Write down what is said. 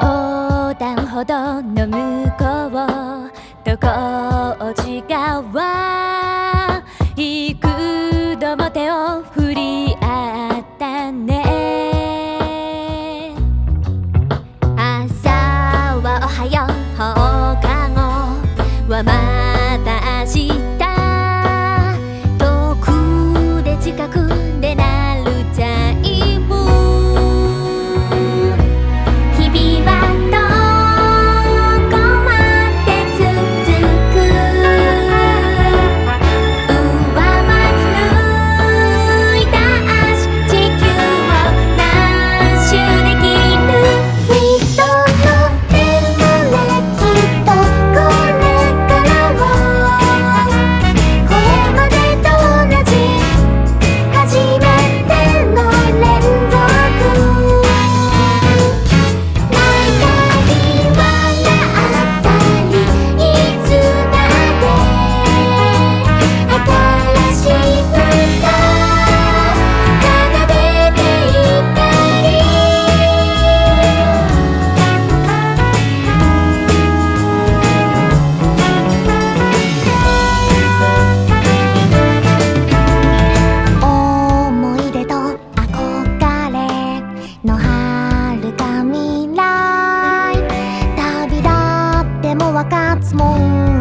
横断歩道の向こうと工事側幾度も手を振り合ったね。朝はおはよう放課後は分かつもん。